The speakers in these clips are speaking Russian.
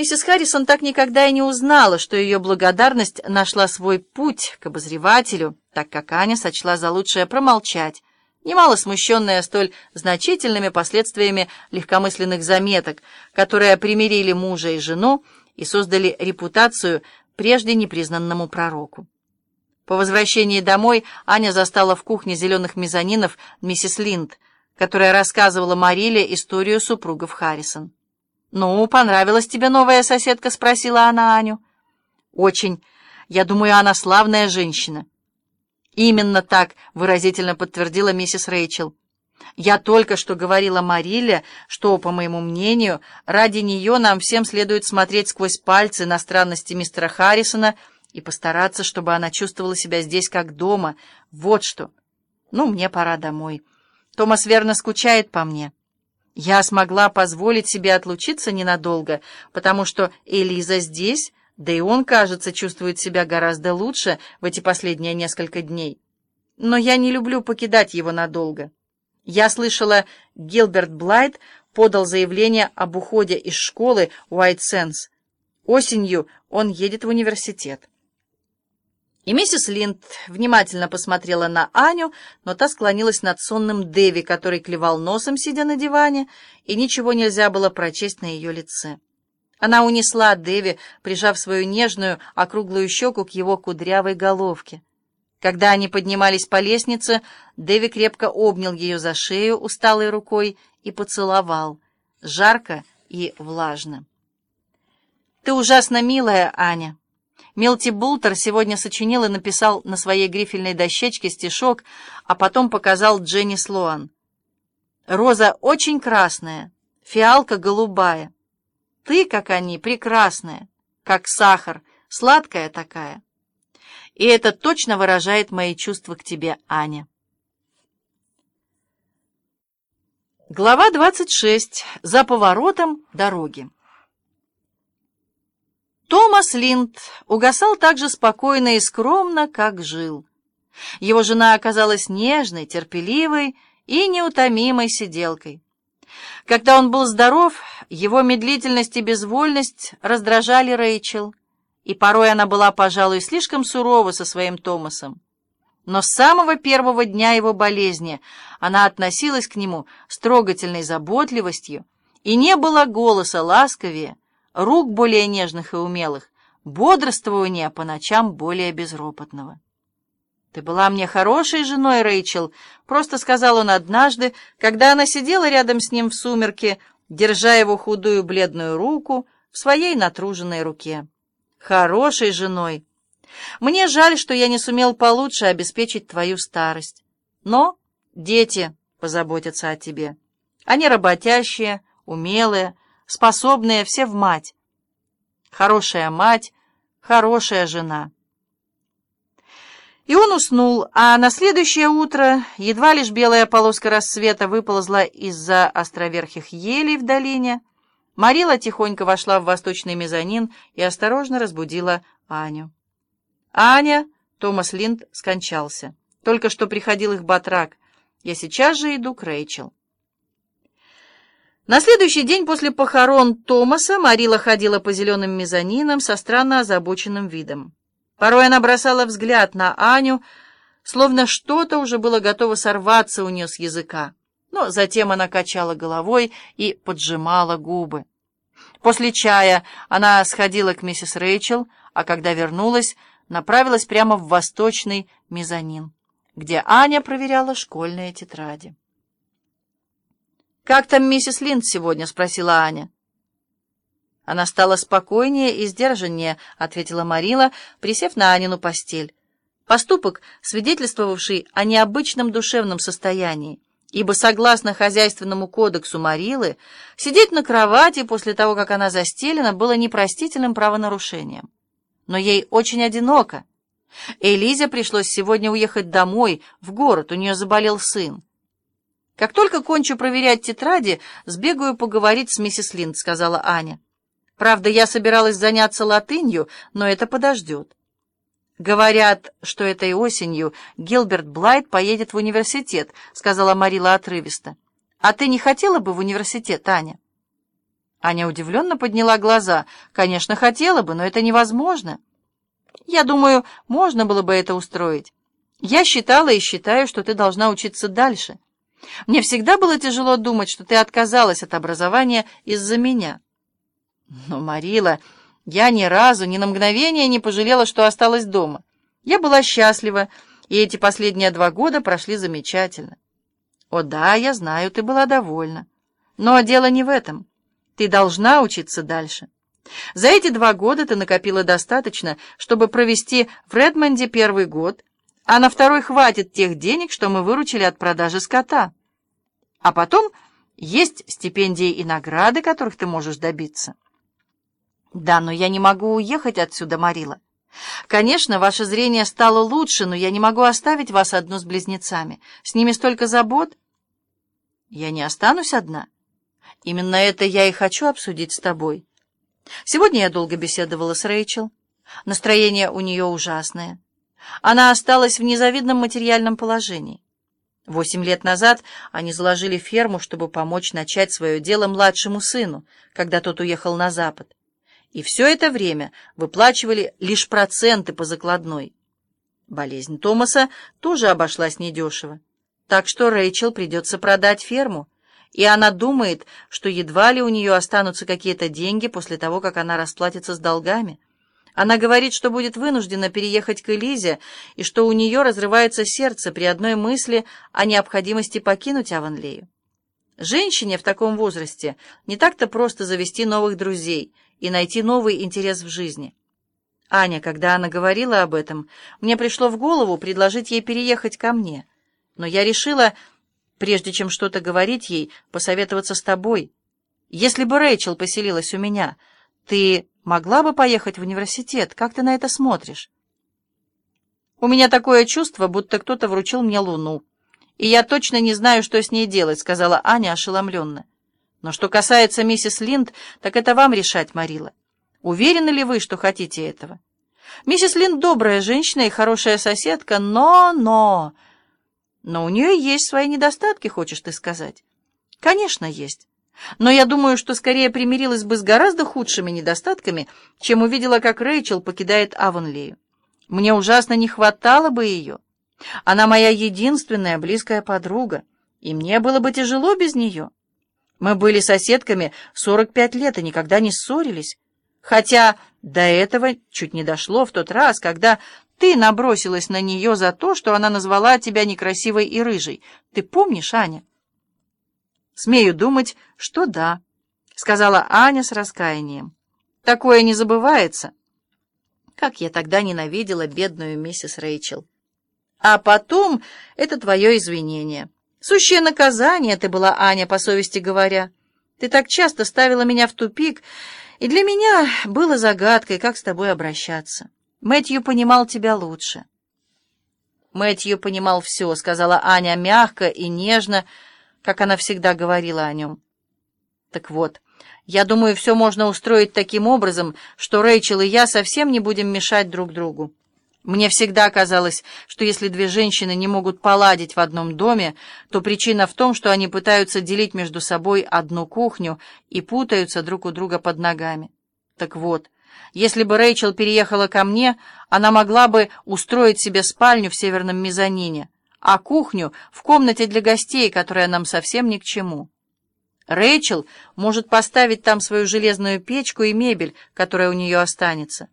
Миссис Харрисон так никогда и не узнала, что ее благодарность нашла свой путь к обозревателю, так как Аня сочла за лучшее промолчать, немало смущенная столь значительными последствиями легкомысленных заметок, которые примирили мужа и жену и создали репутацию прежде непризнанному пророку. По возвращении домой Аня застала в кухне зеленых мезонинов миссис Линд, которая рассказывала Мариле историю супругов Харрисон. «Ну, понравилась тебе новая соседка?» — спросила она Аню. «Очень. Я думаю, она славная женщина». «Именно так», — выразительно подтвердила миссис Рэйчел. «Я только что говорила Мариле, что, по моему мнению, ради нее нам всем следует смотреть сквозь пальцы на странности мистера Харрисона и постараться, чтобы она чувствовала себя здесь как дома. Вот что. Ну, мне пора домой. Томас верно скучает по мне». Я смогла позволить себе отлучиться ненадолго, потому что Элиза здесь, да и он, кажется, чувствует себя гораздо лучше в эти последние несколько дней. Но я не люблю покидать его надолго. Я слышала, Гилберт Блайт подал заявление об уходе из школы Уайт Сенс. Осенью он едет в университет. И миссис Линд внимательно посмотрела на Аню, но та склонилась над сонным Дэви, который клевал носом, сидя на диване, и ничего нельзя было прочесть на ее лице. Она унесла Дэви, прижав свою нежную, округлую щеку к его кудрявой головке. Когда они поднимались по лестнице, Дэви крепко обнял ее за шею усталой рукой и поцеловал, жарко и влажно. «Ты ужасно милая, Аня!» Мелти Бултер сегодня сочинил и написал на своей грифельной дощечке стишок, а потом показал Дженни Слоан. «Роза очень красная, фиалка голубая. Ты, как они, прекрасная, как сахар, сладкая такая. И это точно выражает мои чувства к тебе, Аня». Глава 26. За поворотом дороги. Томас Линд угасал так же спокойно и скромно, как жил. Его жена оказалась нежной, терпеливой и неутомимой сиделкой. Когда он был здоров, его медлительность и безвольность раздражали Рэйчел, и порой она была, пожалуй, слишком сурова со своим Томасом. Но с самого первого дня его болезни она относилась к нему с трогательной заботливостью, и не было голоса ласковее, рук более нежных и умелых, бодрствования по ночам более безропотного. «Ты была мне хорошей женой, Рэйчел», — просто сказал он однажды, когда она сидела рядом с ним в сумерке, держа его худую бледную руку в своей натруженной руке. «Хорошей женой. Мне жаль, что я не сумел получше обеспечить твою старость. Но дети позаботятся о тебе. Они работящие, умелые, способные все в мать. Хорошая мать, хорошая жена. И он уснул, а на следующее утро едва лишь белая полоска рассвета выползла из-за островерхих елей в долине. Марила тихонько вошла в восточный мезонин и осторожно разбудила Аню. «Аня!» — Томас Линд скончался. «Только что приходил их батрак. Я сейчас же иду к Рэйчел». На следующий день после похорон Томаса Марила ходила по зеленым мезонинам со странно озабоченным видом. Порой она бросала взгляд на Аню, словно что-то уже было готово сорваться у нее с языка. Но затем она качала головой и поджимала губы. После чая она сходила к миссис Рэйчел, а когда вернулась, направилась прямо в восточный мезонин, где Аня проверяла школьные тетради. «Как там миссис Линд сегодня?» — спросила Аня. Она стала спокойнее и сдержаннее, — ответила Марила, присев на Анину постель. Поступок, свидетельствовавший о необычном душевном состоянии, ибо, согласно хозяйственному кодексу Марилы, сидеть на кровати после того, как она застелена, было непростительным правонарушением. Но ей очень одиноко. Элизе пришлось сегодня уехать домой, в город, у нее заболел сын. «Как только кончу проверять тетради, сбегаю поговорить с миссис Линд», — сказала Аня. «Правда, я собиралась заняться латынью, но это подождет». «Говорят, что этой осенью Гилберт Блайт поедет в университет», — сказала Марила отрывисто. «А ты не хотела бы в университет, Аня?» Аня удивленно подняла глаза. «Конечно, хотела бы, но это невозможно». «Я думаю, можно было бы это устроить. Я считала и считаю, что ты должна учиться дальше. Мне всегда было тяжело думать, что ты отказалась от образования из-за меня». «Но, Марила, я ни разу, ни на мгновение не пожалела, что осталась дома. Я была счастлива, и эти последние два года прошли замечательно». «О да, я знаю, ты была довольна. Но дело не в этом». Ты должна учиться дальше. За эти два года ты накопила достаточно, чтобы провести в Редмонде первый год, а на второй хватит тех денег, что мы выручили от продажи скота. А потом есть стипендии и награды, которых ты можешь добиться. Да, но я не могу уехать отсюда, Марила. Конечно, ваше зрение стало лучше, но я не могу оставить вас одну с близнецами. С ними столько забот. Я не останусь одна. Именно это я и хочу обсудить с тобой. Сегодня я долго беседовала с Рэйчел. Настроение у нее ужасное. Она осталась в незавидном материальном положении. Восемь лет назад они заложили ферму, чтобы помочь начать свое дело младшему сыну, когда тот уехал на Запад. И все это время выплачивали лишь проценты по закладной. Болезнь Томаса тоже обошлась недешево. Так что Рэйчел придется продать ферму, и она думает, что едва ли у нее останутся какие-то деньги после того, как она расплатится с долгами. Она говорит, что будет вынуждена переехать к Элизе, и что у нее разрывается сердце при одной мысли о необходимости покинуть Аванлею. Женщине в таком возрасте не так-то просто завести новых друзей и найти новый интерес в жизни. Аня, когда она говорила об этом, мне пришло в голову предложить ей переехать ко мне. Но я решила прежде чем что-то говорить ей, посоветоваться с тобой. Если бы Рэйчел поселилась у меня, ты могла бы поехать в университет? Как ты на это смотришь? У меня такое чувство, будто кто-то вручил мне луну. И я точно не знаю, что с ней делать, сказала Аня ошеломленно. Но что касается миссис Линд, так это вам решать, Марила. Уверены ли вы, что хотите этого? Миссис Линд добрая женщина и хорошая соседка, но, но... Но у нее есть свои недостатки, хочешь ты сказать? Конечно, есть. Но я думаю, что скорее примирилась бы с гораздо худшими недостатками, чем увидела, как Рэйчел покидает Авонлею. Мне ужасно не хватало бы ее. Она моя единственная близкая подруга, и мне было бы тяжело без нее. Мы были соседками 45 лет и никогда не ссорились. Хотя до этого чуть не дошло в тот раз, когда ты набросилась на нее за то, что она назвала тебя некрасивой и рыжей. Ты помнишь, Аня? Смею думать, что да, сказала Аня с раскаянием. Такое не забывается. Как я тогда ненавидела бедную миссис Рэйчел. А потом это твое извинение. Сущее наказание ты была, Аня, по совести говоря. Ты так часто ставила меня в тупик, и для меня было загадкой, как с тобой обращаться. Мэтью понимал тебя лучше. Мэтью понимал все, сказала Аня мягко и нежно, как она всегда говорила о нем. Так вот, я думаю, все можно устроить таким образом, что Рэйчел и я совсем не будем мешать друг другу. Мне всегда казалось, что если две женщины не могут поладить в одном доме, то причина в том, что они пытаются делить между собой одну кухню и путаются друг у друга под ногами. Так вот, если бы Рэйчел переехала ко мне, она могла бы устроить себе спальню в северном мезонине, а кухню в комнате для гостей, которая нам совсем ни к чему. Рэйчел может поставить там свою железную печку и мебель, которая у нее останется.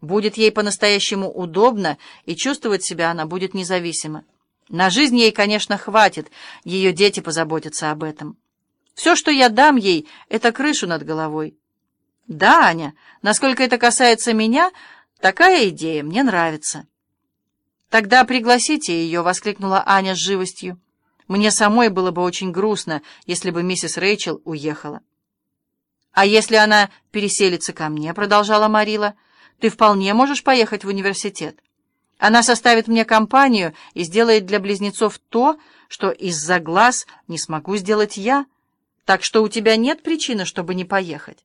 Будет ей по-настоящему удобно, и чувствовать себя она будет независимо. На жизнь ей, конечно, хватит, ее дети позаботятся об этом. Все, что я дам ей, — это крышу над головой. «Да, Аня, насколько это касается меня, такая идея мне нравится». «Тогда пригласите ее», — воскликнула Аня с живостью. «Мне самой было бы очень грустно, если бы миссис Рэйчел уехала». «А если она переселится ко мне?» — продолжала Марила. «Ты вполне можешь поехать в университет. Она составит мне компанию и сделает для близнецов то, что из-за глаз не смогу сделать я, так что у тебя нет причины, чтобы не поехать».